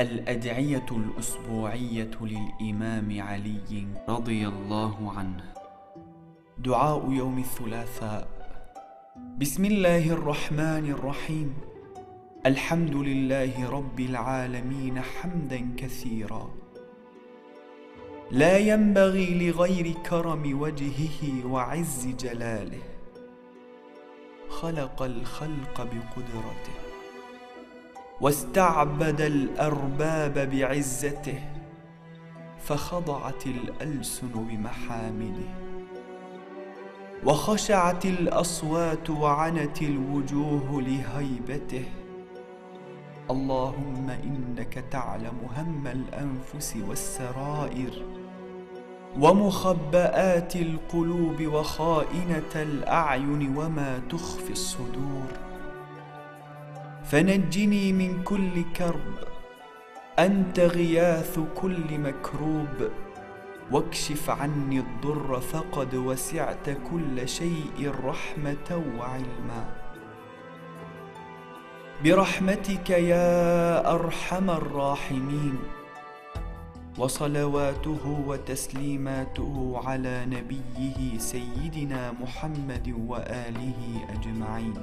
الأدعية الأسبوعية للإمام علي رضي الله عنه. دعاء يوم الثلاثاء. بسم الله الرحمن الرحيم. الحمد لله رب العالمين حمدا كثيرا. لا ينبغي لغير كرم وجهه وعز جلاله. خلق الخلق بقدرته. واستعبد الأرباب بعزته فخضعت الألسن بمحامده وخشعت الأصوات وعنت الوجوه لهيبته. اللهم إنك تعلم هم الأنفس والسرائر ومخبآت القلوب وخائنة الأعين وما تخفي الصدور. فنجني من كل كرب. أنت غياث كل مكروب. واكشف عني الضر فقد وسعت كل شيء رحمة وعلما. برحمتك يا أرحم الراحمين. وصلواته وتسليماته على نبيه سيدنا محمد وآله أجمعين.